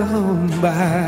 come by.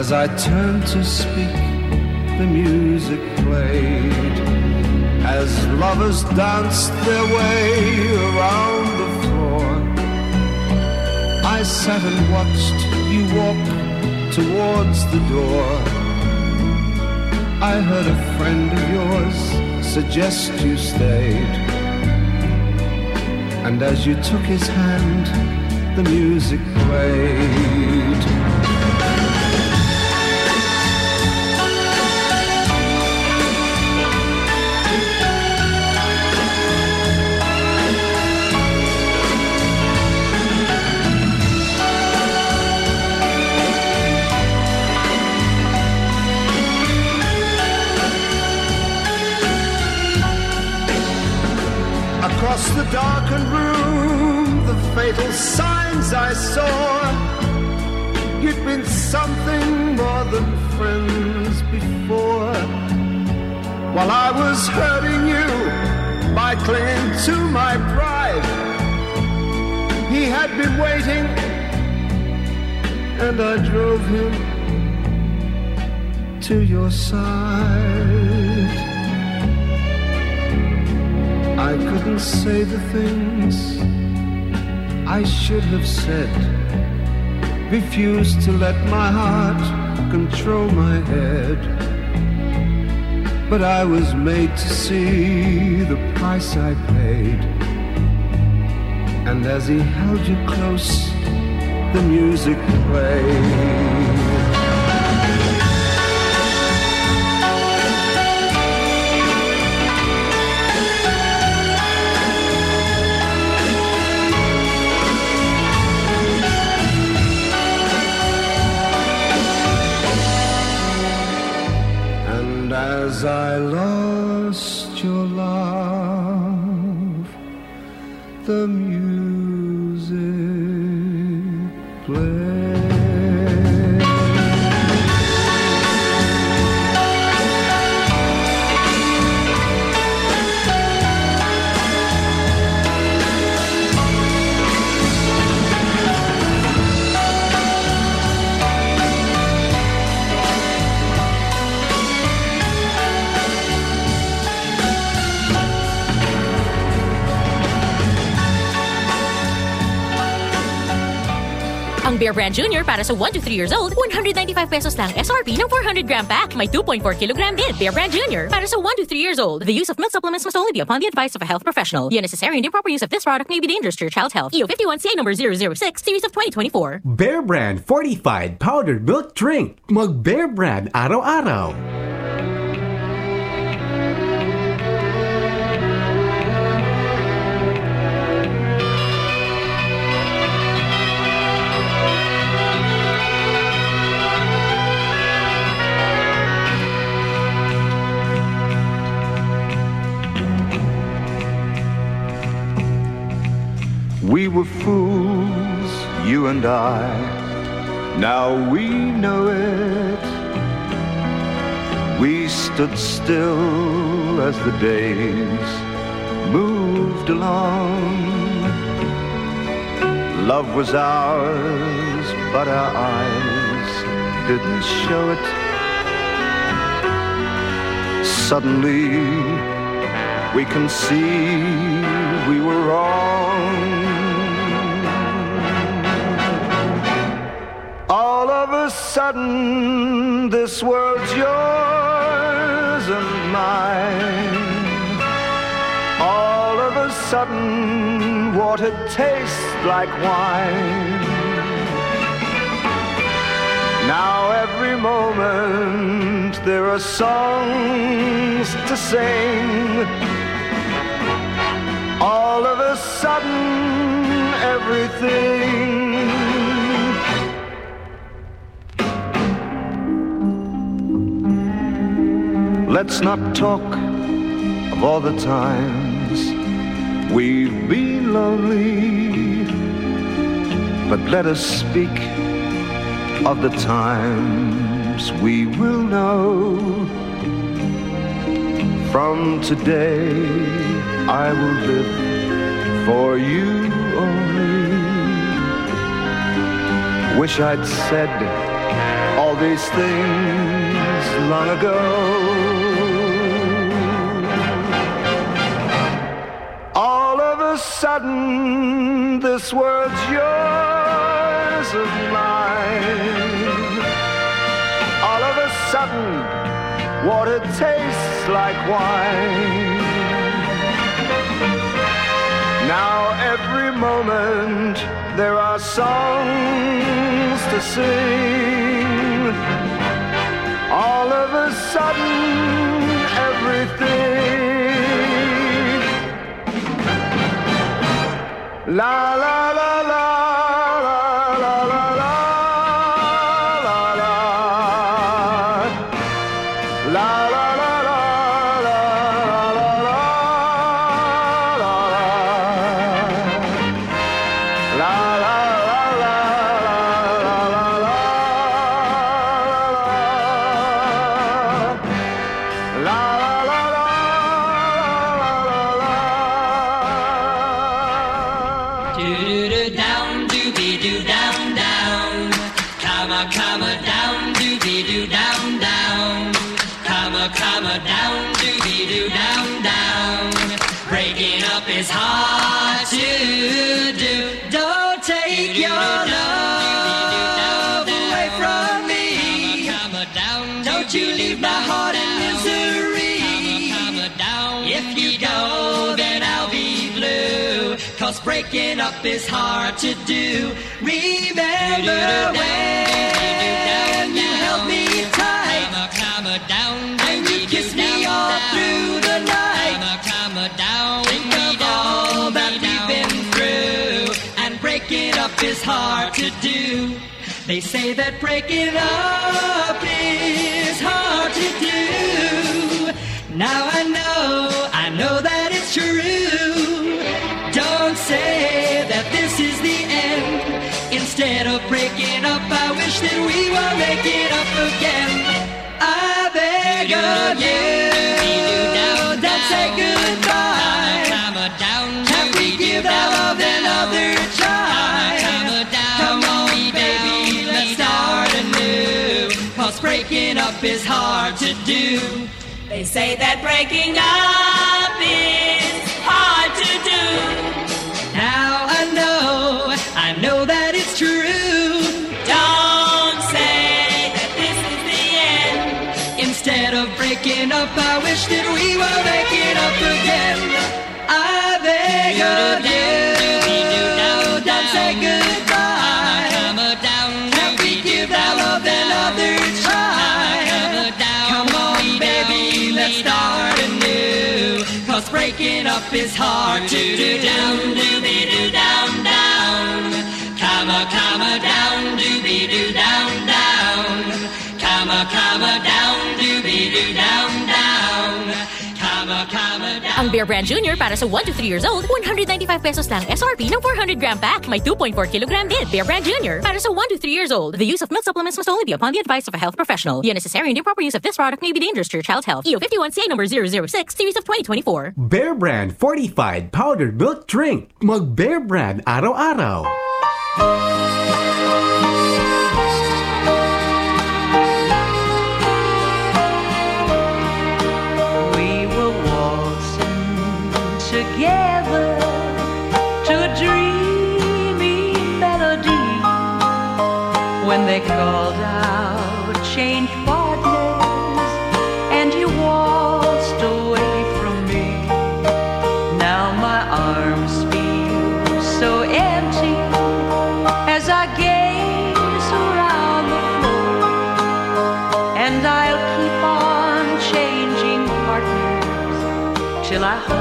as I turn to speak. refuse to let my heart control my head. But I was made to see the price I paid. And as he held you close, the music played. Brand Junior para sa 1 to 3 years old, 195 pesos lang SRP ng 400 gram pack. May 2.4 kilogram din. Bear Brand Junior para sa 1 to 3 years old. The use of milk supplements must only be upon the advice of a health professional. The unnecessary and improper use of this product may be dangerous to your child's health. EO 51 CA number 006, series of 2024. Bear Brand Fortified Powdered Milk Drink. Mag Bear Brand araw-araw. Stood still as the days moved along. Love was ours, but our eyes didn't show it. Suddenly, we can see we were wrong. All of a sudden, this world's yours sudden, water tastes like wine. Now every moment there are songs to sing. All of a sudden, everything Let's not talk of all the times we've been lonely, but let us speak of the times we will know. From today, I will live for you only. Wish I'd said all these things long ago. Sudden, this world's yours and mine. All of a sudden, water tastes like wine. Now every moment there are songs to sing. All of a sudden, everything. La la la is hard to do. Remember when you held me tight. And you kissed me all through the night. Think of all that we've been through. And breaking up is hard to do. They say that breaking up is hard to do. Now I know, I know that it's true. Breaking up, I wish that we make it up again. I beg of you, don't say goodbye. Can't we give love another try? Come on, baby, let's start anew. Cause breaking up is hard to do. They say that breaking up is will make it up again. I beg of you, don't say goodbye. We give our love another try. Come on, baby, let's start breaking up is hard to do down, do be do down, down. come a down, do be do down, down. Come a down, do be do down. Bear Brand Junior para sa 1 to 3 years old, 195 pesos lang SRP ng 400 gram pack. May 2.4 kilogram din. Bear Brand Junior para sa 1 to 3 years old. The use of milk supplements must only be upon the advice of a health professional. The unnecessary and improper use of this product may be dangerous to your child's health. EO 51 CA number 006, series of 2024. Bear Brand Fortified Powdered Milk Drink. Mag Bear Brand araw-araw. Together to a dreamy melody when they called out change partners and you waltzed away from me. Now my arms feel so empty as I gaze around the floor and I'll keep on changing partners till I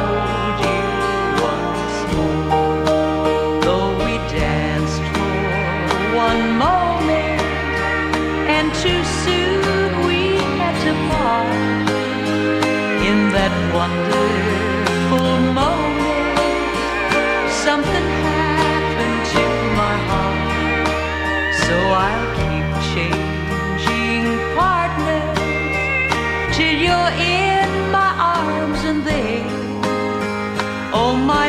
wonderful moment, something happened to my heart. So I'll keep changing partners till you're in my arms and they, Oh, my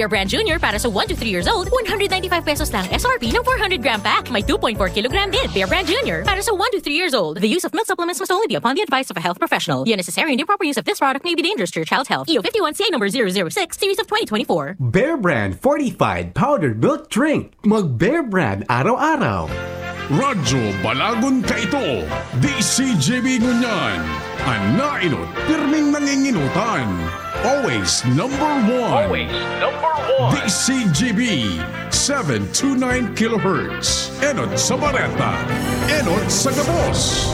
Ang Bear Brand Junior para sa 1 to 3 years old, 195 pesos lang SRP ng 400 gram pack. May 2.4 kilogram din. Bear Brand Junior para sa 1 to 3 years old. The use of milk supplements must only be upon the advice of a health professional. The unnecessary and improper use of this product may be dangerous to your child's health. EO 51 CA number 006, series of 2024. Bear Brand Fortified Powdered Milk Drink. Mag Bear Brand araw-araw. Radyo Balagon ka ito. DZGB Ngunyan. Ang nainot, pirming nanginginutan. Always number one. Always number DCJB 729 kilohertz. Enot sa Bareta. Enot sa Gabos.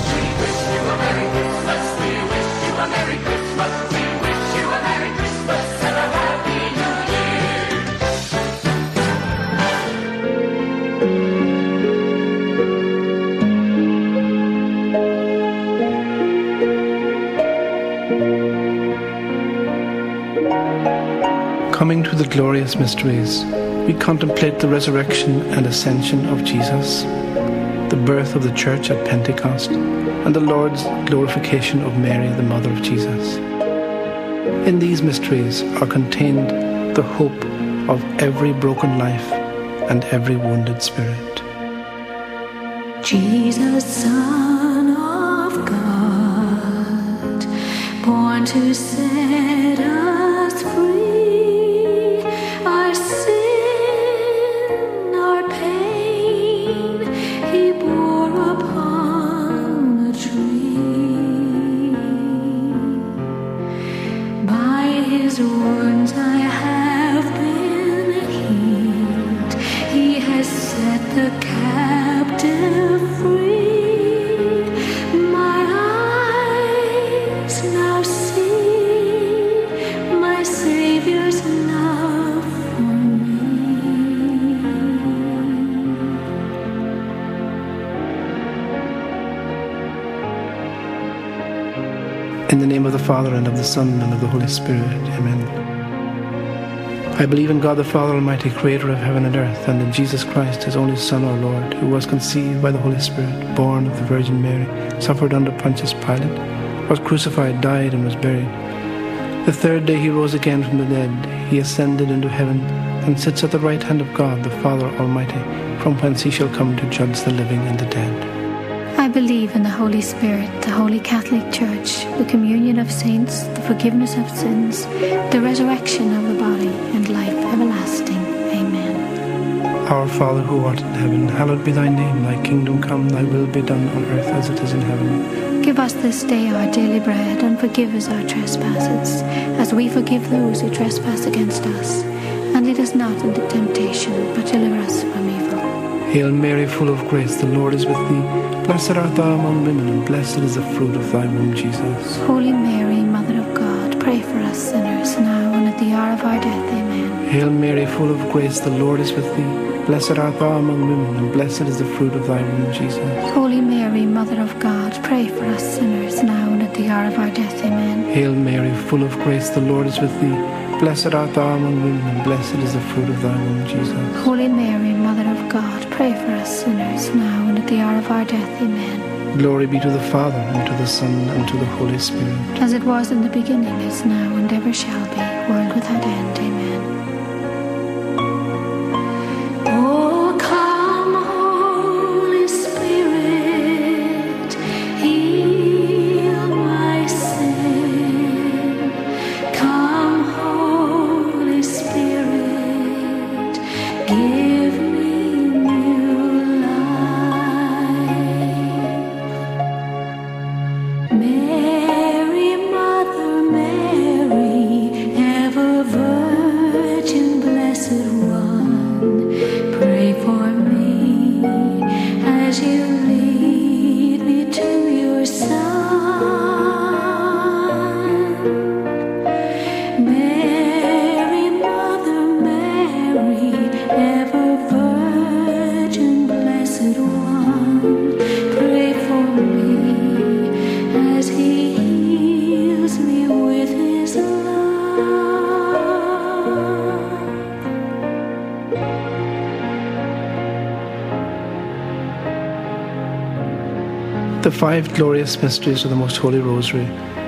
Glorious mysteries, we contemplate the resurrection and ascension of Jesus, the birth of the church at Pentecost, and the Lord's glorification of Mary, the mother of Jesus. In these mysteries are contained the hope of every broken life and every wounded spirit. Jesus, Son of God, born to set Father, and of the Son, and of the Holy Spirit. Amen. I believe in God the Father Almighty, creator of heaven and earth, and in Jesus Christ, his only Son, our Lord, who was conceived by the Holy Spirit, born of the Virgin Mary, suffered under Pontius Pilate, was crucified, died, and was buried. The third day he rose again from the dead. He ascended into heaven, and sits at the right hand of God the Father Almighty, from whence he shall come to judge the living and the dead. Believe in the Holy Spirit, the Holy Catholic Church, the communion of saints, the forgiveness of sins, the resurrection of the body, and life everlasting. Amen. Our Father who art in heaven, hallowed be thy name. Thy kingdom come, thy will be done on earth as it is in heaven. Give us this day our daily bread, and forgive us our trespasses, as we forgive those who trespass against us. And lead us not into temptation, but deliver us from evil. Hail Mary, full of grace, the Lord is with thee. Blessed art thou among women, and blessed is the fruit of thy womb, Jesus. Holy Mary, Mother of God, pray for us sinners now and at the hour of our death. Amen. Hail Mary, full of grace, the Lord is with thee. Blessed art thou among women, and blessed is the fruit of thy womb, Jesus. Holy Mary, Mother of God, pray for us sinners now and at the hour of our death. Amen. Hail Mary, full of grace, the Lord is with thee. Blessed art thou among women, and blessed is the fruit of thy womb, Jesus. Holy Mary, Mother of God, pray for us sinners now and at the hour of our death. Amen. Glory be to the Father, and to the Son, and to the Holy Spirit. As it was in the beginning, is now, and ever shall be, world without end. Amen. Five glorious mysteries of the Most Holy Rosary.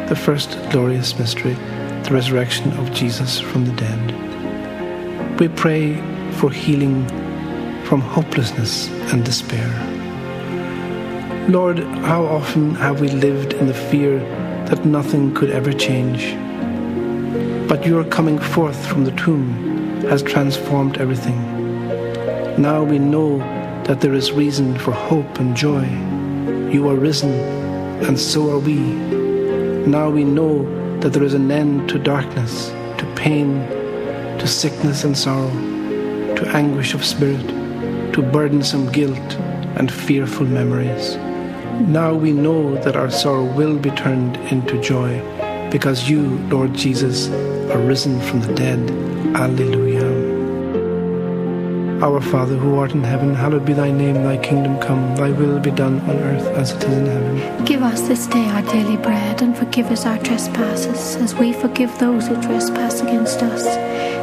The first glorious mystery, the resurrection of Jesus from the dead. We pray for healing from hopelessness and despair. Lord, how often have we lived in the fear that nothing could ever change? But your coming forth from the tomb has transformed everything. Now we know that there is reason for hope and joy. You are risen, and so are we. Now we know that there is an end to darkness, to pain, to sickness and sorrow, to anguish of spirit, to burdensome guilt and fearful memories. Now we know that our sorrow will be turned into joy, because you, Lord Jesus, are risen from the dead. Alleluia. Our Father who art in heaven, hallowed be thy name, thy kingdom come, thy will be done on earth as it is in heaven. Give us this day our daily bread, and forgive us our trespasses, as we forgive those who trespass against us.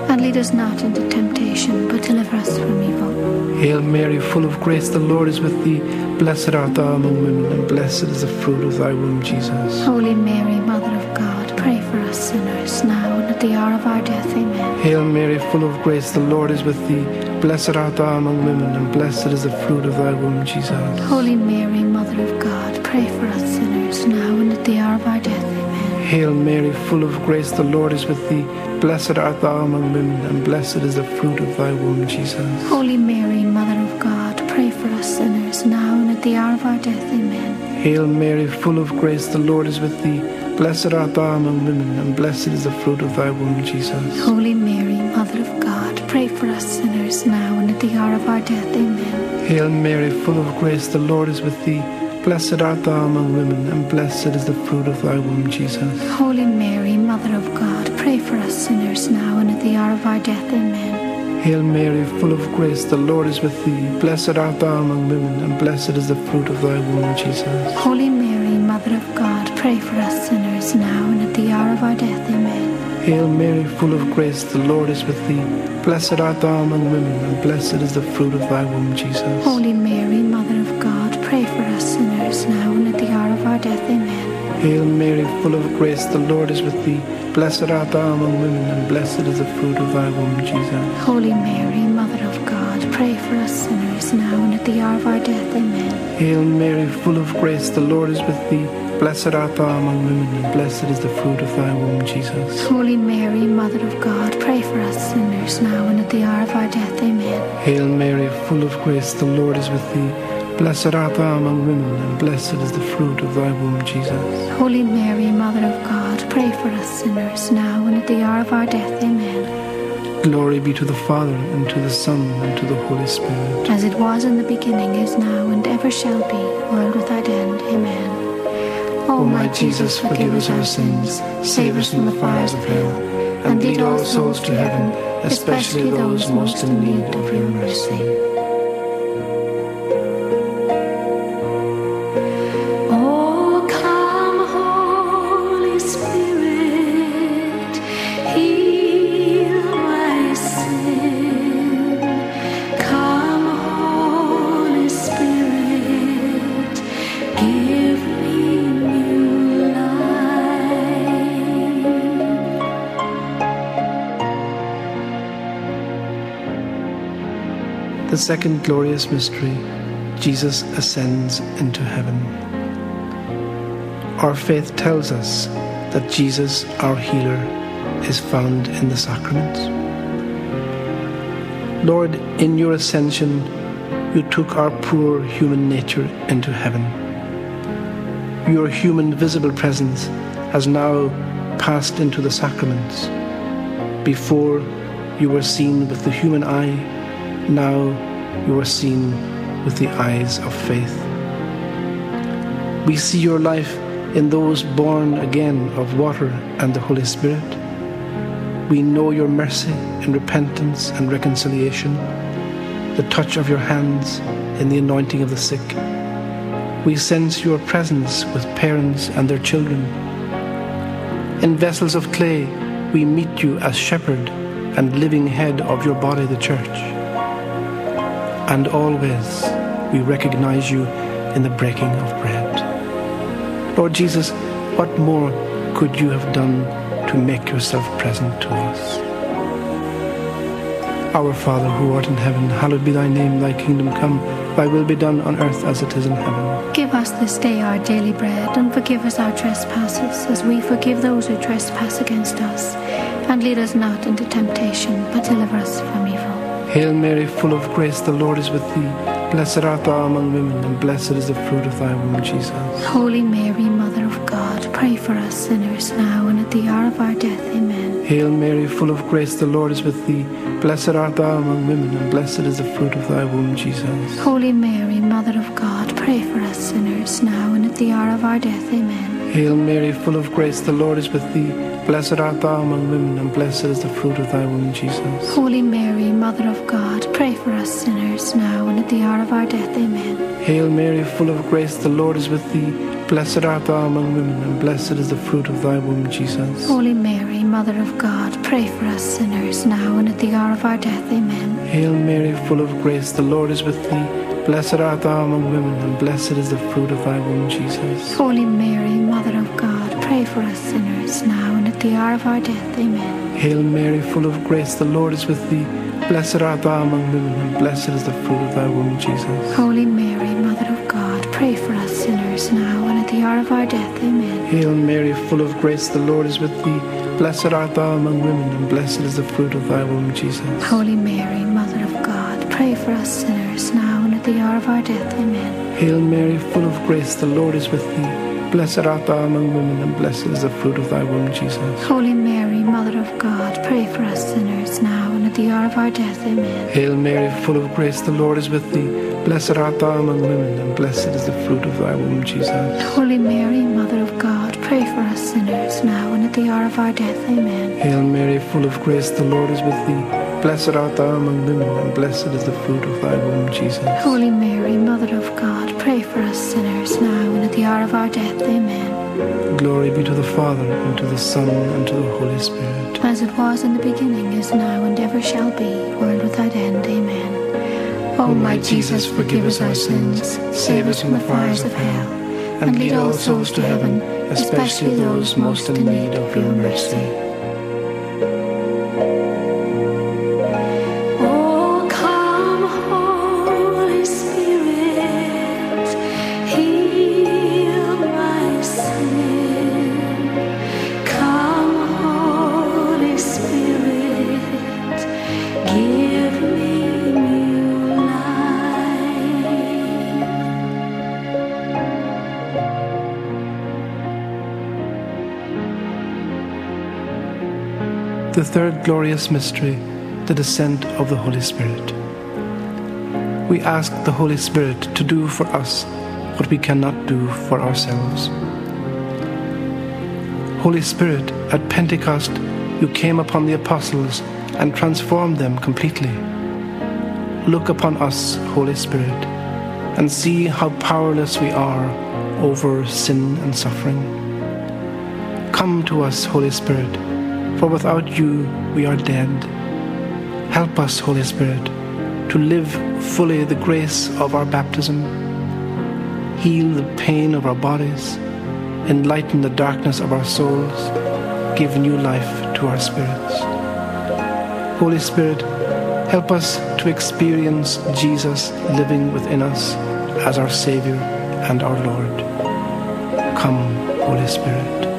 And lead us not into temptation, but deliver us from evil. Hail Mary, full of grace, the Lord is with thee. Blessed art thou among women, and blessed is the fruit of thy womb, Jesus. Holy Mary, Mother of God, pray for us sinners, now at the hour of our death. Amen. Hail Mary, full of grace, the Lord is with thee. Blessed art thou among women, and blessed is the fruit of thy womb, Jesus. Holy Mary, Mother of God, pray for us sinners, now and at the hour of our death. Amen. Hail Mary, full of grace, the Lord is with thee. Blessed art thou among women, and blessed is the fruit of thy womb, Jesus. Holy Mary, Mother of God, pray for us sinners, now and at the hour of our death. Amen. Hail Mary, full of grace, the Lord is with thee. Blessed art thou among women, and blessed is the fruit of thy womb, Jesus. Holy Mary, Mother of God, pray for us sinners, now and at the hour of our death. Amen. Hail Mary, full of grace, the Lord is with thee. Blessed art thou among women, and blessed is the fruit of thy womb, Jesus. Holy Mary, Mother of God, pray for us sinners, now and at the hour of our death. Amen. Hail Mary, full of grace, the Lord is with thee. Blessed art thou among women, and blessed is the fruit of thy womb, Jesus. Holy Mary, Hail Mary, full of grace, the Lord is with thee. Blessed art thou among women, and blessed is the fruit of thy womb, Jesus. Holy Mary, Mother of God, pray for us sinners, now and at the hour of our death. Amen. Hail Mary, full of grace, the Lord is with thee. Blessed art thou among women, and blessed is the fruit of thy womb, Jesus. Holy Mary, Mother of God, pray for us sinners, now and at the hour of our death. Amen. Hail Mary, full of grace, the Lord is with thee. Blessed art thou among women, and blessed is the fruit of thy womb, Jesus. Holy Mary, Mother of God, pray for us sinners, now and at the hour of our death. Amen. Hail Mary, full of grace, the Lord is with thee. Blessed art thou among women, and blessed is the fruit of thy womb, Jesus. Holy Mary, Mother of God, pray for us sinners, now and at the hour of our death. Amen. Glory be to the Father, and to the Son, and to the Holy Spirit. As it was in the beginning, is now, and ever shall be, world without end. Amen. O my Jesus, forgive us our sins, save us from the fires of hell, and lead all souls to heaven, especially those most in need of your mercy. The second glorious mystery, Jesus ascends into heaven. Our faith tells us that Jesus, our healer, is found in the sacraments. Lord, in your ascension, you took our poor human nature into heaven. Your human visible presence has now passed into the sacraments. Before, you were seen with the human eye, now you are seen with the eyes of faith. We see your life in those born again of water and the Holy Spirit. We know your mercy in repentance and reconciliation, the touch of your hands in the anointing of the sick. We sense your presence with parents and their children. In vessels of clay, we meet you as shepherd and living head of your body, the church. And always we recognize you in the breaking of bread. Lord Jesus, what more could you have done to make yourself present to us? Our Father who art in heaven, hallowed be thy name, thy kingdom come, thy will be done on earth as it is in heaven. Give us this day our daily bread, and forgive us our trespasses, as we forgive those who trespass against us. And lead us not into temptation, but deliver us from evil. Hail Mary, full of grace, the Lord is with thee. Blessed art thou among women, and blessed is the fruit of thy womb, Jesus. Holy Mary, Mother of God, pray for us sinners now and at the hour of our death. Amen. Hail Mary, full of grace, the Lord is with thee. Blessed art thou among women, and blessed is the fruit of thy womb, Jesus. Holy Mary, Mother of God, pray for us sinners now and at the hour of our death. Amen. Hail Mary, full of grace, the Lord is with thee. Blessed art thou among women, and blessed is the fruit of thy womb, Jesus. Holy Mary, Mother of God, pray for us sinners now and at the hour of our death. Amen. Hail Mary, full of grace, the Lord is with thee. Blessed art thou among women, and blessed is the fruit of thy womb, Jesus. Holy Mary, Mother of God, pray for us sinners now and at the hour of our death. Amen. Hail Mary, full of grace, the Lord is with thee. Blessed art thou among women, and blessed is the fruit of thy womb, Jesus. Holy Mary, Mother of God, pray for us sinners now and at the hour of our death. Amen. Hail Mary, full of grace, the Lord is with thee. Blessed art thou among women, and blessed is the fruit of thy womb, Jesus. Holy Mary, Mother of God, pray for us sinners now and at the hour of our death. Amen. Hail Mary, full of grace, the Lord is with thee. Blessed art thou among women, and blessed is the fruit of thy womb, Jesus. Holy Mary, Mother of God, pray for us sinners now the hour of our death. Amen. Hail Mary, full of grace, the Lord is with thee. Blessed art thou among women, and blessed is the fruit of thy womb, Jesus. Holy Mary, Mother of God, pray for us sinners now and at the hour of our death. Amen. Hail Mary, full of grace, the Lord is with thee. Blessed art thou among women, and blessed is the fruit of thy womb, Jesus. Holy Mary, Mother of God, pray for us sinners now and at the hour of our death. Amen. Hail Mary, full of grace, the Lord is with thee. Blessed art thou among women, and blessed is the fruit of thy womb, Jesus. Holy Mary, Mother of God, pray for us sinners now and at the hour of our death. Amen. Glory be to the Father, and to the Son, and to the Holy Spirit. As it was in the beginning, is now, and ever shall be, world without end. Amen. O my Jesus, forgive us our sins, save us from the fires of hell, and lead all souls to heaven, especially those most in need of your mercy. Third glorious mystery, the descent of the Holy Spirit. We ask the Holy Spirit to do for us what we cannot do for ourselves. Holy Spirit, at Pentecost, you came upon the apostles and transformed them completely. Look upon us, Holy Spirit, and see how powerless we are over sin and suffering. Come to us, Holy Spirit, for without you we are dead. Help us, Holy Spirit, to live fully the grace of our baptism. Heal the pain of our bodies, enlighten the darkness of our souls, give new life to our spirits. Holy Spirit, help us to experience Jesus living within us as our Savior and our Lord. Come, Holy Spirit.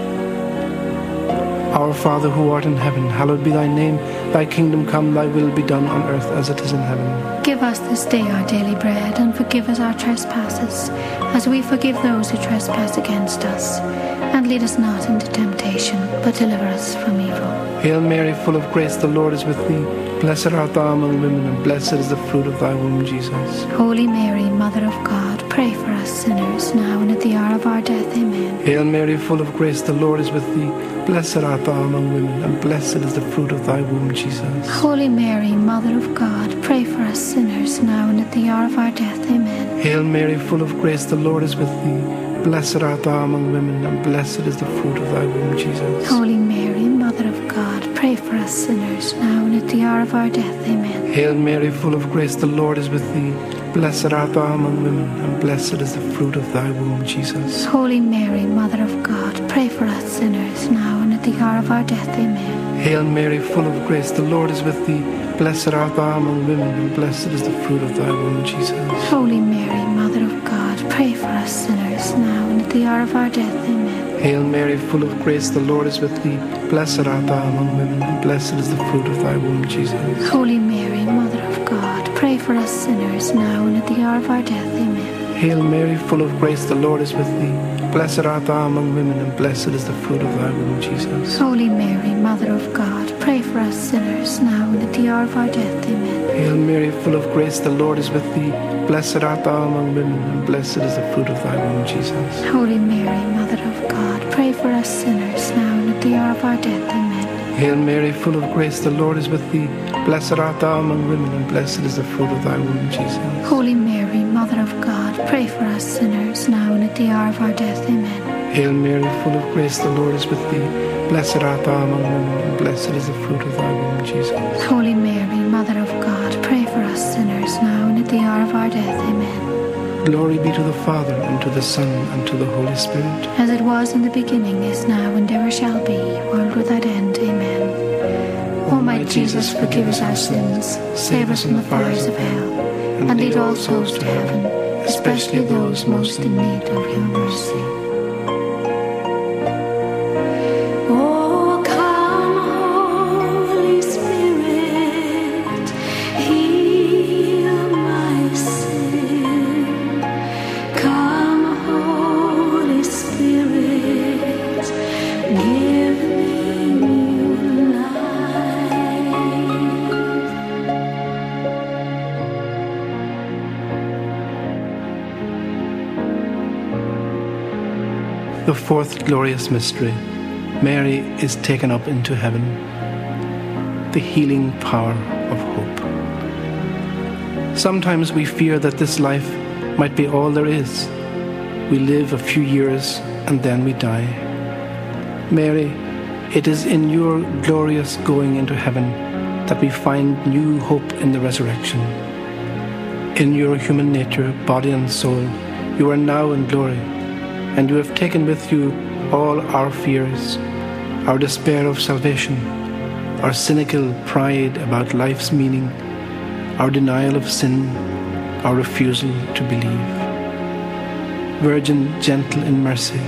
Our Father who art in heaven, hallowed be thy name. Thy kingdom come, thy will be done on earth as it is in heaven. Give us this day our daily bread, and forgive us our trespasses, as we forgive those who trespass against us. And lead us not into temptation, but deliver us from evil. Hail Mary, full of grace, the Lord is with thee. Blessed art thou among women, and blessed is the fruit of thy womb, Jesus. Holy Mary, Mother of God, pray for us sinners, now and at the hour of our death. Amen. Hail Mary, full of grace, the Lord is with thee. Blessed art thou among women, and blessed is the fruit of thy womb, Jesus. Holy Mary, Mother of God, pray for us sinners, now and at the hour of our death. Amen. Hail Mary, full of grace, the Lord is with thee. Blessed art thou among women, and blessed is the fruit of thy womb, Jesus. Holy Mary, Mother of God, pray for us sinners, now and at the hour of our death. Amen. Hail Mary, full of grace, the Lord is with thee. Blessed art thou among women, and blessed is the fruit of thy womb, Jesus. Holy Mary, Mother of God, pray for us sinners, now and at the hour of our death. Amen. Hail Mary, full of grace, the Lord is with thee. Blessed art thou among women, and blessed is the fruit of thy womb, Jesus. Holy Mary, Mother of God, pray for us sinners, now and at the hour of our death. Amen. Hail Mary, full of grace, the Lord is with thee. Blessed art thou among women, and blessed is the fruit of thy womb, Jesus. Holy Mary, Mother of God, pray for us sinners, now and at the hour of our death. Amen. Hail Mary, full of grace, the Lord is with thee. Blessed art thou among women, and blessed is the fruit of thy womb, Jesus. Holy Mary, Mother of God, pray for us sinners, now and at the hour of our death. Amen. Hail Mary, full of grace, the Lord is with thee. Blessed art thou among women, and blessed is the fruit of thy womb, Jesus. Holy Mary, Mother of God, pray for us sinners, now and at the hour of our death. Amen. Hail Mary, full of grace, the Lord is with thee. Blessed art thou among women, and blessed is the fruit of thy womb, Jesus. Holy Mary, Mother of God, pray for us sinners, now and at the hour of our death. Amen. Hail Mary, full of grace, the Lord is with thee. Blessed art thou among women, and blessed is the fruit of thy womb, Jesus. Holy Mary, Mother of God, pray for us sinners, now and at the hour of our death. Amen. Glory be to the Father, and to the Son, and to the Holy Spirit. As it was in the beginning, is now, and ever shall be, world without end. Amen. O my Jesus, forgive us our sins, save us from the fires of hell, and lead all souls to heaven, especially those most in need of your mercy. Fourth glorious mystery Mary is taken up into heaven. The healing power of hope. Sometimes we fear that this life might be all there is. We live a few years and then we die. Mary, it is in your glorious going into heaven that we find new hope in the resurrection. In your human nature, body and soul, you are now in glory, and you have taken with you all our fears, our despair of salvation, our cynical pride about life's meaning, our denial of sin, our refusal to believe. Virgin, gentle in mercy,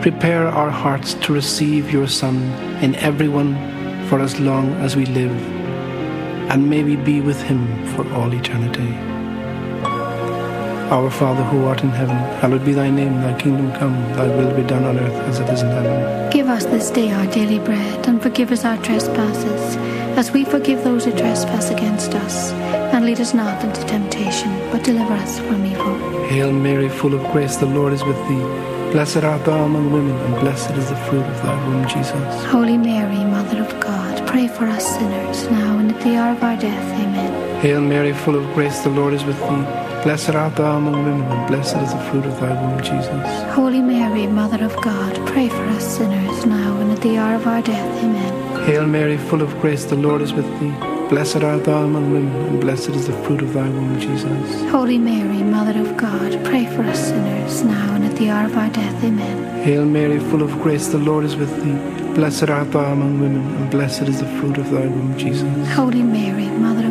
prepare our hearts to receive your Son in everyone for as long as we live, and may we be with him for all eternity. Our Father who art in heaven, hallowed be thy name, thy kingdom come, thy will be done on earth as it is in heaven. Give us this day our daily bread, and forgive us our trespasses, as we forgive those who trespass against us. And lead us not into temptation, but deliver us from evil. Hail Mary, full of grace, the Lord is with thee. Blessed art thou among women, and blessed is the fruit of thy womb, Jesus. Holy Mary, Mother of God, pray for us sinners, now and at the hour of our death. Amen. Hail Mary, full of grace, the Lord is with thee. Blessed art thou among women, and blessed is the fruit of thy womb, Jesus. Holy Mary, Mother of God, pray for us sinners, now and at the hour of our death. Amen. Hail Mary, full of grace, the Lord is with thee. Blessed art thou among women, and blessed is the fruit of thy womb, Jesus. Holy Mary, Mother of God, pray for us sinners, now and at the hour of our death. Amen. Hail Mary, full of grace, the Lord is with thee. Blessed art thou among women, and blessed is the fruit of thy womb, Jesus. Holy Mary, Mother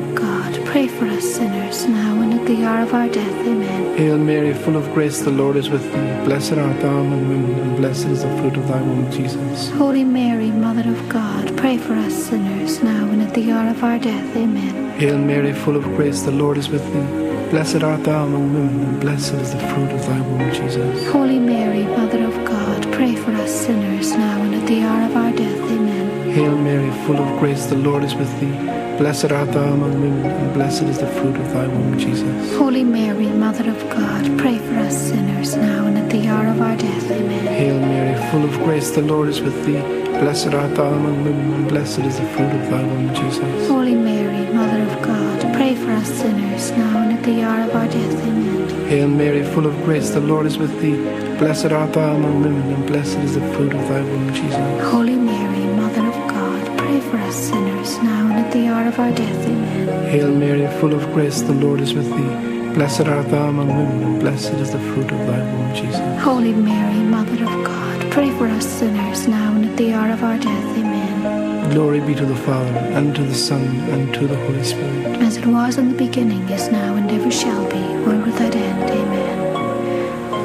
sinners, now and at the hour of our death. Amen. Hail Mary, full of grace, the Lord is with thee. Blessed art thou among women, and blessed is the fruit of thy womb, Jesus. Holy Mary, Mother of God, pray for us sinners, now and at the hour of our death. Amen. Hail Mary, full of grace, the Lord is with thee. Blessed art thou among women, and blessed is the fruit of thy womb, Jesus. Holy Mary, Mother of God, pray for us sinners, now and at the hour of our death. Amen. Hail Mary, full of grace, the Lord is with thee. Blessed art thou among women, and blessed is the fruit of thy womb, Jesus. Holy Mary, Mother of God, pray for us sinners, now and at the hour of our death. Amen. Hail Mary, full of grace, the Lord is with thee. Blessed art thou among women, and blessed is the fruit of thy womb, Jesus. Holy Mary, Mother of God, pray for us sinners, now and at the hour of our death. Amen. Hail Mary, full of grace, the Lord is with thee. Blessed art thou among women, and blessed is the fruit of thy womb, Jesus. Holy Mary, Mother of God, pray for us sinners, now at the hour of our death. Amen. Hail Mary, full of grace, the Lord is with thee. Blessed art thou among women, and blessed is the fruit of thy womb, Jesus. Holy Mary, Mother of God, pray for us sinners, now and at the hour of our death. Amen. Glory be to the Father, and to the Son, and to the Holy Spirit. As it was in the beginning, is now, and ever shall be, world without end. Amen.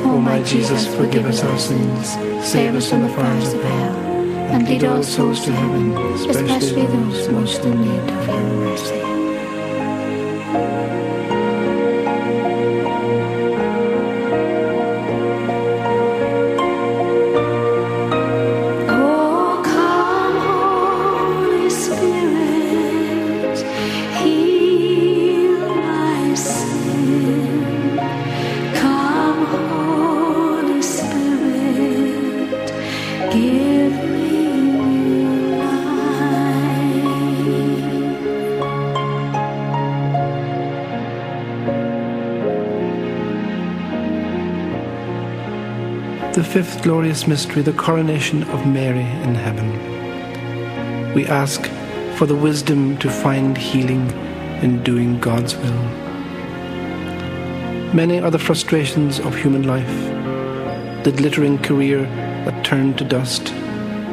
O my Jesus, forgive us our sins, save us from the fires of hell, and lead all souls to heaven, especially those most in need of your mercy. Glorious mystery, the coronation of Mary in heaven. We ask for the wisdom to find healing in doing God's will. Many are the frustrations of human life the glittering career that turned to dust,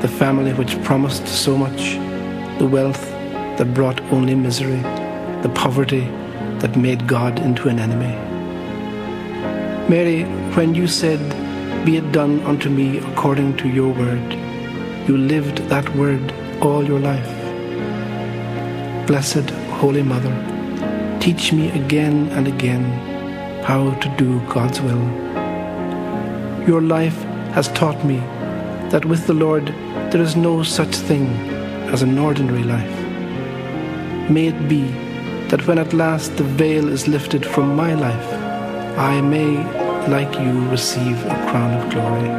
the family which promised so much, the wealth that brought only misery, the poverty that made God into an enemy. Mary, when you said, Be it done unto me according to your word, you lived that word all your life. Blessed Holy Mother, teach me again and again how to do God's will. Your life has taught me that with the Lord there is no such thing as an ordinary life. May it be that when at last the veil is lifted from my life, I may, like you, receive a crown of glory.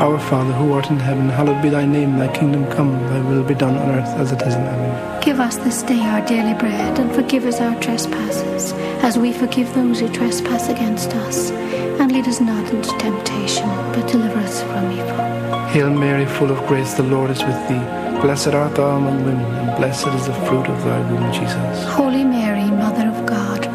Our Father, who art in heaven, hallowed be thy name, thy kingdom come, thy will be done on earth as it is in heaven. Give us this day our daily bread, and forgive us our trespasses, as we forgive those who trespass against us. And lead us not into temptation, but deliver us from evil. Hail Mary, full of grace, the Lord is with thee. Blessed art thou among women, and blessed is the fruit of thy womb, Jesus. Holy Mary, Mother of God,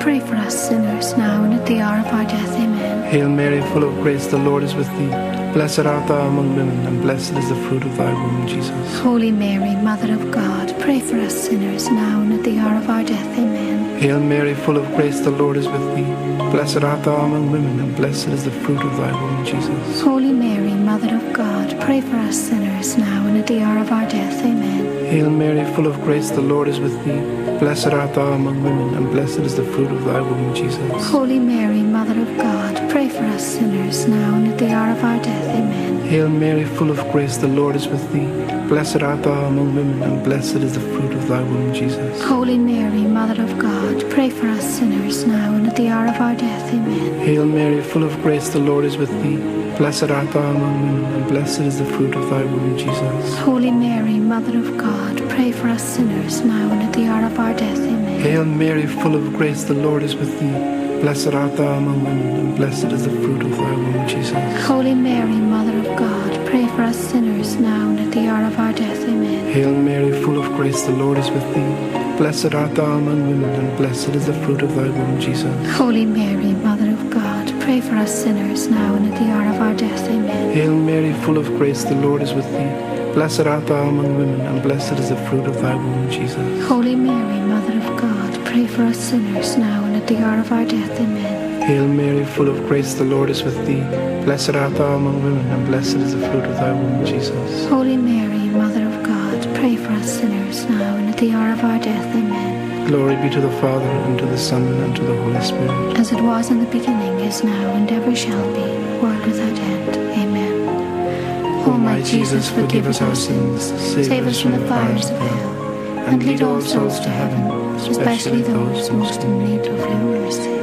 pray for us sinners, now and at the hour of our death. Amen. Hail Mary, full of grace, the Lord is with thee. Blessed art thou among women, and blessed is the fruit of thy womb, Jesus. Holy Mary, Mother of God, pray for us sinners, now and at the hour of our death. Amen. Hail Mary, full of grace, the Lord is with thee. Blessed art thou among women, and blessed is the fruit of thy womb, Jesus. Holy Mary, Mother of God, pray for us sinners, now and at the hour of our death. Amen. Hail Mary, full of grace, the Lord is with thee. Blessed art thou among women, and blessed is the fruit of thy womb, Jesus. Holy Mary, Mother of God, pray for us sinners now and at the hour of our death. Amen. Hail Mary, full of grace, the Lord is with thee. Blessed art thou among women, and blessed is the fruit of thy womb, Jesus. Holy Mary, Mother of God, pray for us sinners now and at the hour of our death. Amen. Hail Mary, full of grace, the Lord is with thee. Blessed art thou among women, and blessed is the fruit of thy womb, Jesus. Holy Mary, Mother of God, pray for us sinners now and at the hour of our death. Amen. Hail Mary, full of grace, the Lord is with thee. Blessed art thou among women, and blessed is the fruit of thy womb, Jesus. Holy Mary, Mother of God, pray for us sinners now and at the hour of our death. Amen. Hail Mary, full of grace, the Lord is with thee. Blessed art thou among women, and blessed is the fruit of thy womb, Jesus. Holy Mary, Mother pray for us sinners now and at the hour of our death. Amen. Hail Mary, full of grace, the Lord is with thee. Blessed art thou among women, and blessed is the fruit of thy womb, Jesus. Holy Mary, Mother of God, pray for us sinners now and at the hour of our death. Amen. Hail Mary, full of grace, the Lord is with thee. Blessed art thou among women, and blessed is the fruit of thy womb, Jesus. Holy Mary, Mother of God, pray for us sinners now and at the hour of our death. Amen. Glory be to the Father, and to the Son, and to the Holy Spirit. As it was in the beginning, is now, and ever shall be, world without end. Amen. O my Jesus, forgive us our sins, Save us from the fires of hell, and lead all souls to heaven, especially those most in need of your mercy.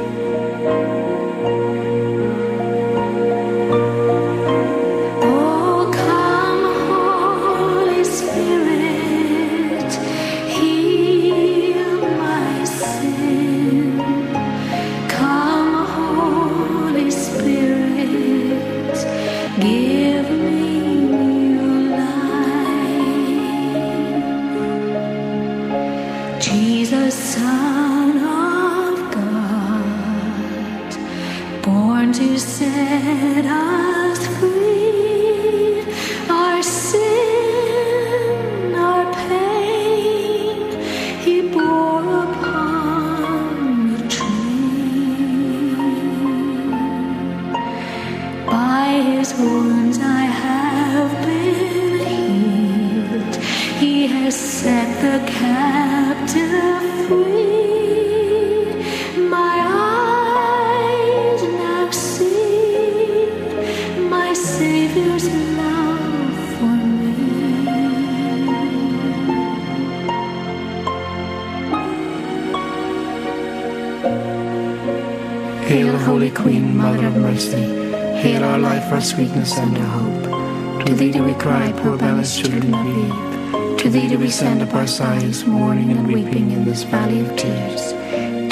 Sighs, mourning and weeping in this valley of tears.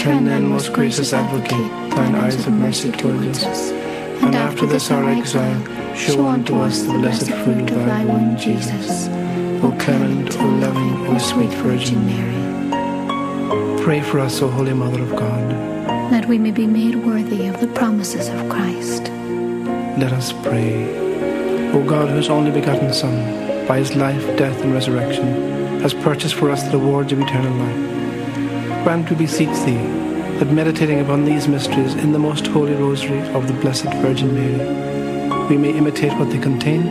Turn then, most gracious Advocate, thine eyes of mercy towards us. And after this our exile, show unto us the blessed fruit of thy womb, Jesus. O clement, O loving, O sweet Virgin Mary. Pray for us, O Holy Mother of God. that we may be made worthy of the promises of Christ. Let us pray. O God, whose only begotten Son, by his life, death, and resurrection, has purchased for us the rewards of eternal life, grant, we beseech thee, that meditating upon these mysteries in the most holy rosary of the Blessed Virgin Mary, we may imitate what they contain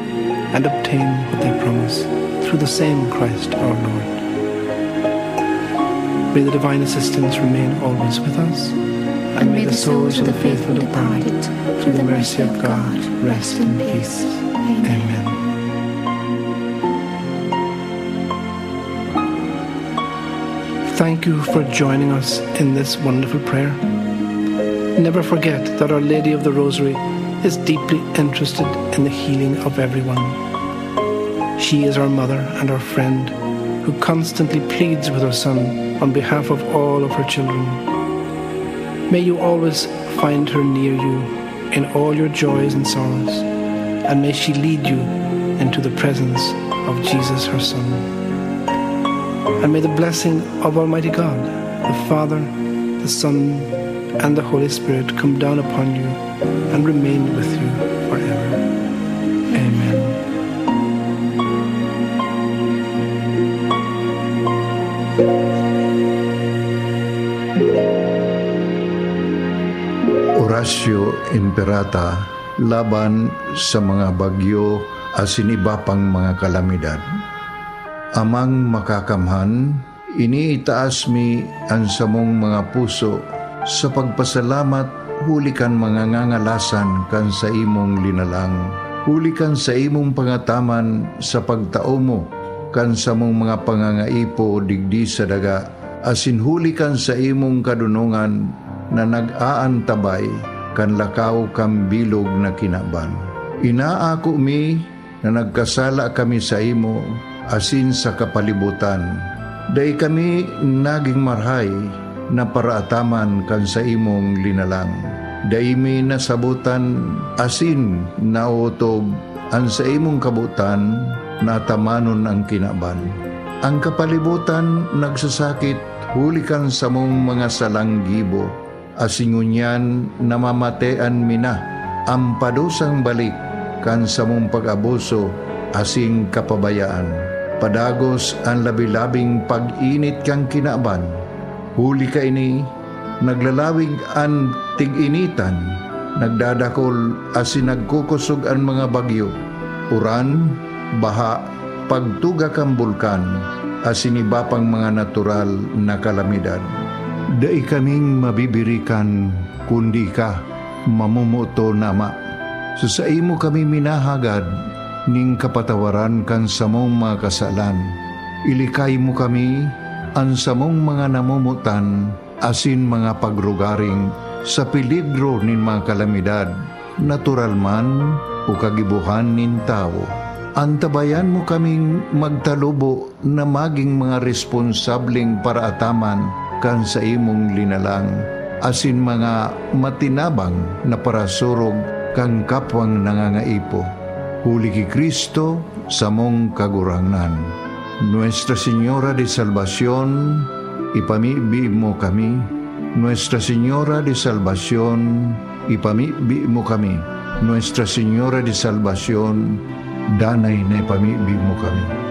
and obtain what they promise, through the same Christ our Lord. May the divine assistance remain always with us, And may the souls of the faithful departed, through the mercy of God, rest in peace. Amen. Amen. Thank you for joining us in this wonderful prayer. Never forget that Our Lady of the Rosary is deeply interested in the healing of everyone. She is our mother and our friend who constantly pleads with her Son on behalf of all of her children. May you always find her near you in all your joys and sorrows, and may she lead you into the presence of Jesus, her Son. And may the blessing of Almighty God, the Father, the Son, and the Holy Spirit come down upon you and remain with you forever. Amen. Orasyo Imperata laban sa mga bagyo asin iba mga kalamidad. Amang makakamhan, iniitaas mi ang samong mga puso sa pagpasalamat huli kan mga ngangalasan kan sa imong linalang. Huli kan sa imong pangataman sa pagtao mo kan sa mong mga pangangaipo digdi sa daga. Asin huli kan sa imong kadunungan na nag-aantabay kan lakaw kam bilog na kinaban. Inaako mi na nagkasala kami sa imo asin sa kapalibutan. Day kami naging marhay na paraataman kan sa imong linalang. Day mi nasabutan asin nautob ang sa imong kabutan natamanon ang kinaban. Ang kapalibutan nagsasakit hulikan sa mong mga salanggibo asingunyan namamatean mina ang padusang balik kan sa mong pag-abuso asing kapabayaan. Padagos ang labi-labing pag-init kang kinaban. Huli ka ini, naglalawig ang tig-initan, nagdadakol asin nagkukusog ang mga bagyo. Uran, baha, pagtuga kang bulkan, asin iba pang mga natural na kalamidad. Dai kaming mabibirikan kundi ka, mamumuto nama. So sa kami minahagad, ning kapatawaran kan samong mga kasalan. Ilikay mo kami, ang samong mga namumutan, asin mga pagrugaring, sa peligro nin mga kalamidad, natural man o kagibuhan nin tao. Antabayan mo kaming magtalubo na maging mga responsabling paraataman kan sa imong linalang, asin mga matinabang na parasurog kang kapwang nangangaipo. Huli ki Kristo sa mong kagurangan. Nuestra Señora de Salvación, ipamibi mo kami. Nuestra Señora de Salvación, ipamibi mo kami. Nuestra Señora de Salvación, danay na ipamibi mo kami.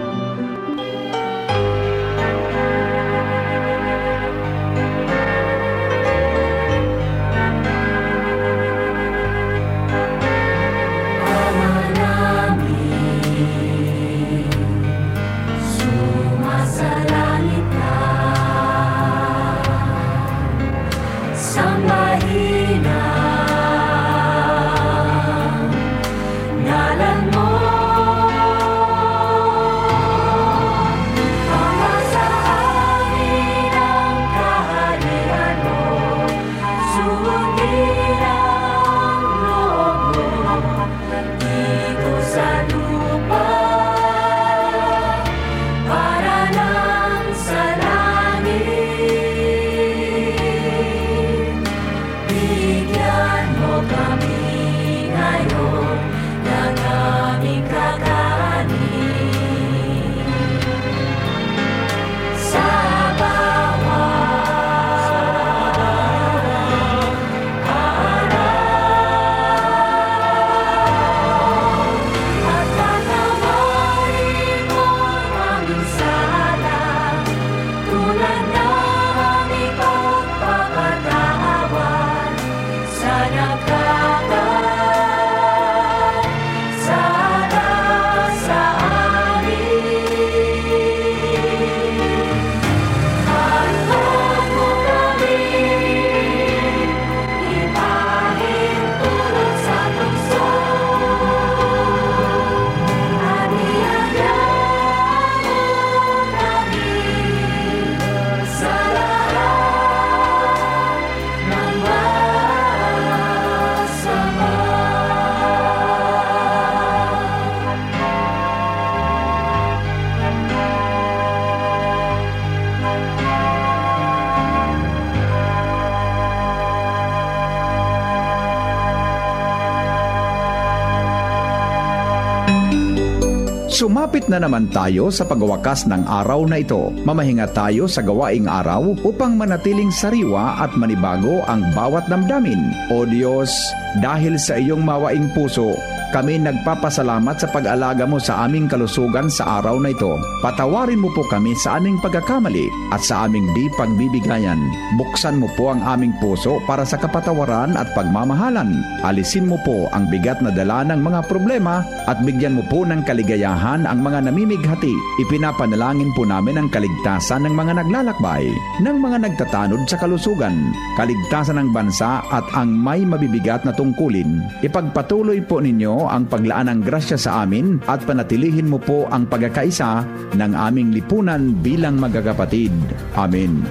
Sumapit na naman tayo sa pagwakas ng araw na ito. Mamahinga tayo sa gawaing araw upang manatiling sariwa at manibago ang bawat damdamin. O Diyos, dahil sa iyong mawaing puso, kami nagpapasalamat sa pag-alaga mo sa aming kalusugan sa araw na ito. Patawarin mo po kami sa aming pagkakamali at sa aming di pagbibigayan. Buksan mo po ang aming puso para sa kapatawaran at pagmamahalan. Alisin mo po ang bigat na dala ng mga problema at bigyan mo po ng kaligayahan ang mga namimighati. Ipinapanalangin po namin ang kaligtasan ng mga naglalakbay, ng mga nagtatanod sa kalusugan, kaligtasan ng bansa at ang may mabibigat na tungkulin. Ipagpatuloy po ninyo ang paglaan ng grasya sa amin at panatilihin mo po ang pagkakaisa ng aming lipunan bilang magkakapatid. Amen.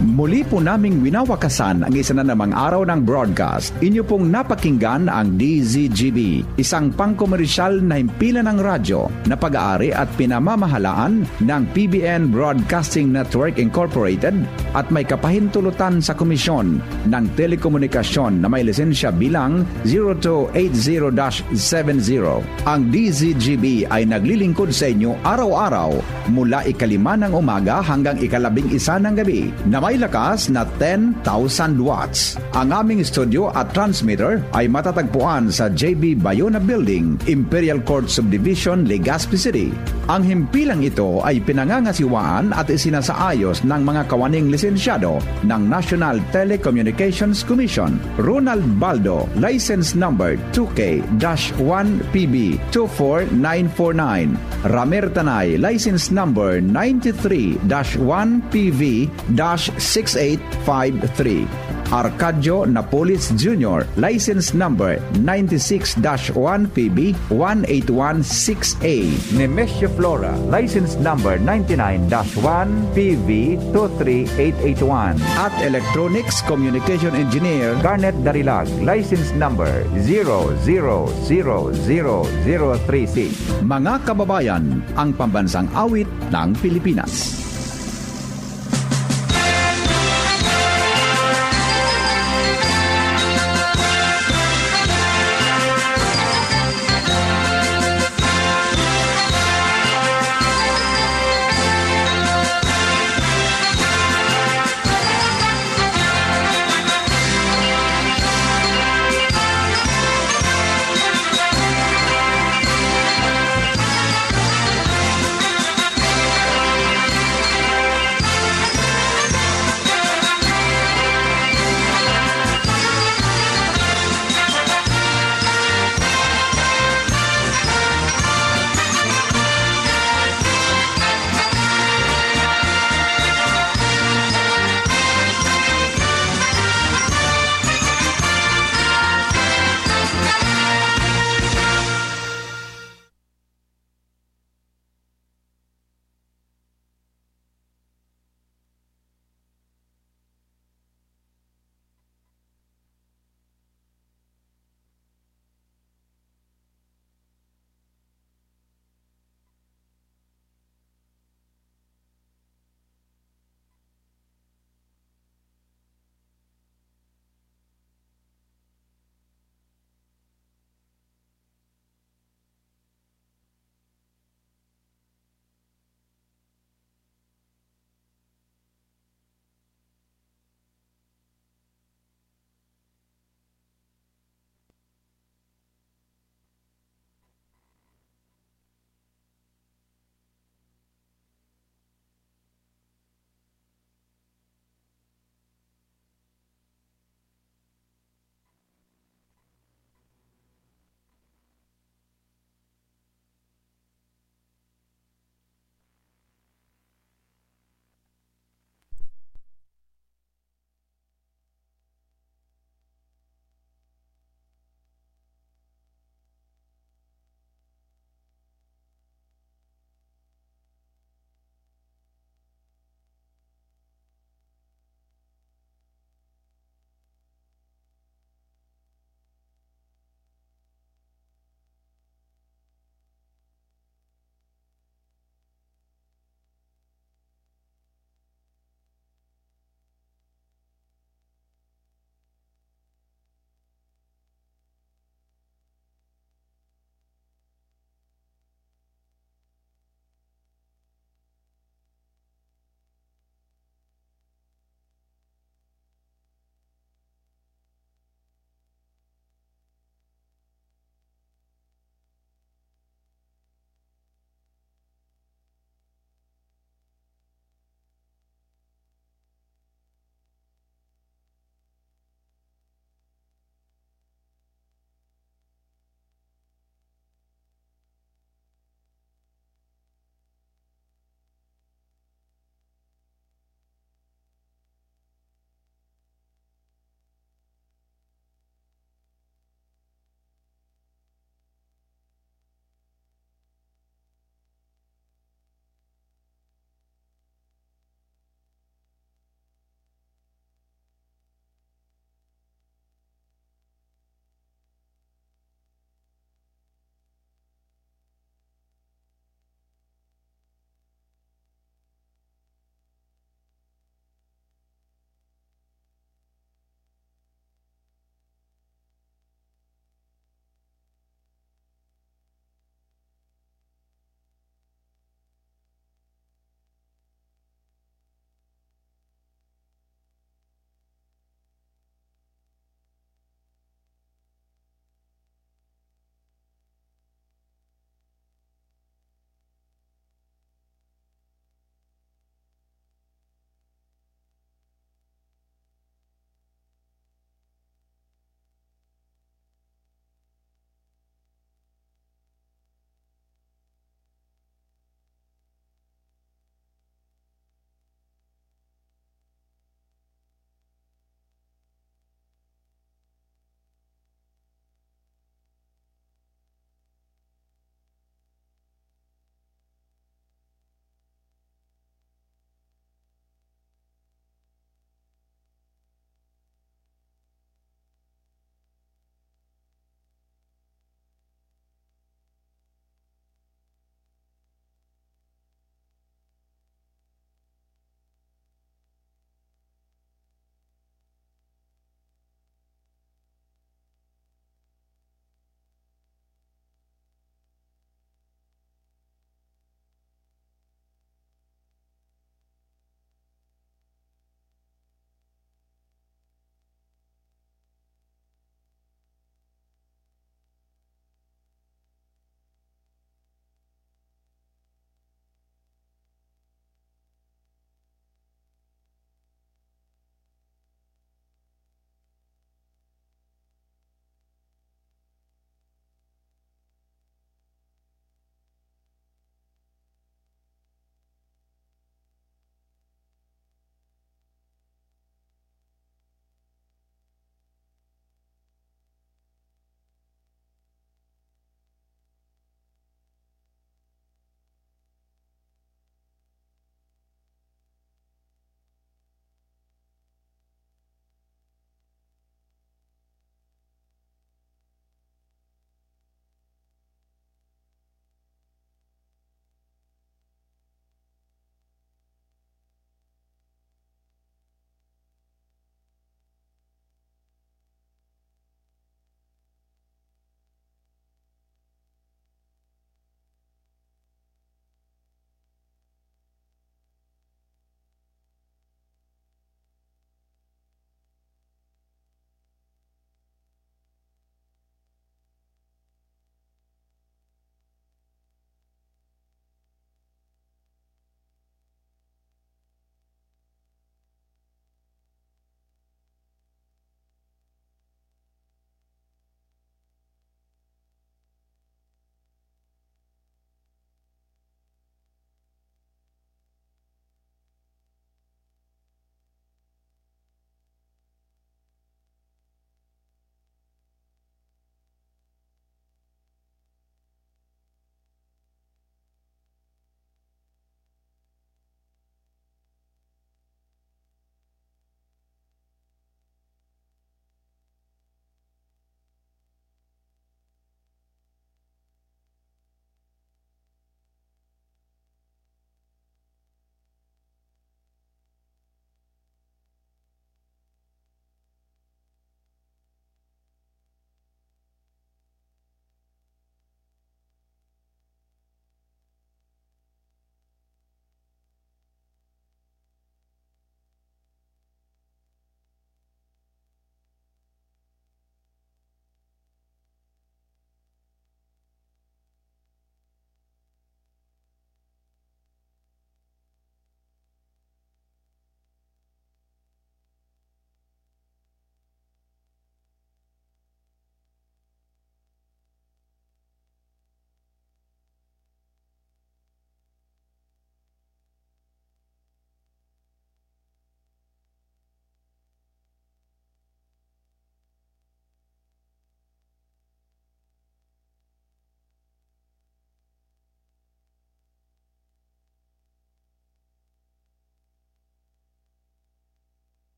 Muli po naming winawakasan ang isa na namang araw ng broadcast. Inyo pong napakinggan ang DZGB, isang pangkomersyal na himpilan ng radyo na pag-aari at pinamamahalaan ng PBN Broadcasting Network Incorporated at may kapahintulutan sa komisyon ng telekomunikasyon na may lisensya bilang 0280-70. Ang DZGB ay naglilingkod sa inyo araw-araw mula ikalima ng umaga hanggang ikalabing isa ng gabi na may lakas na 10,000 watts. Ang aming studio at transmitter ay matatagpuan sa JB Bayona Building, Imperial Court Subdivision, Legazpi City. Ang himpilang ito ay pinangangasiwaan at isinasaayos ng mga kawaning lisensyado ng National Telecommunications Commission. Ronald Baldo, license number 2K-1PB24949. Ramer Tanay, license number 93-1PV-6853. Arcadio Napolis Jr., license number 96-1PB-1816A. Nemesio Flora, license number 99-1PV-23881. At Electronics Communication Engineer Garnet Darilag, license number 000036. Mga kababayan, ang pambansang awit ng Pilipinas.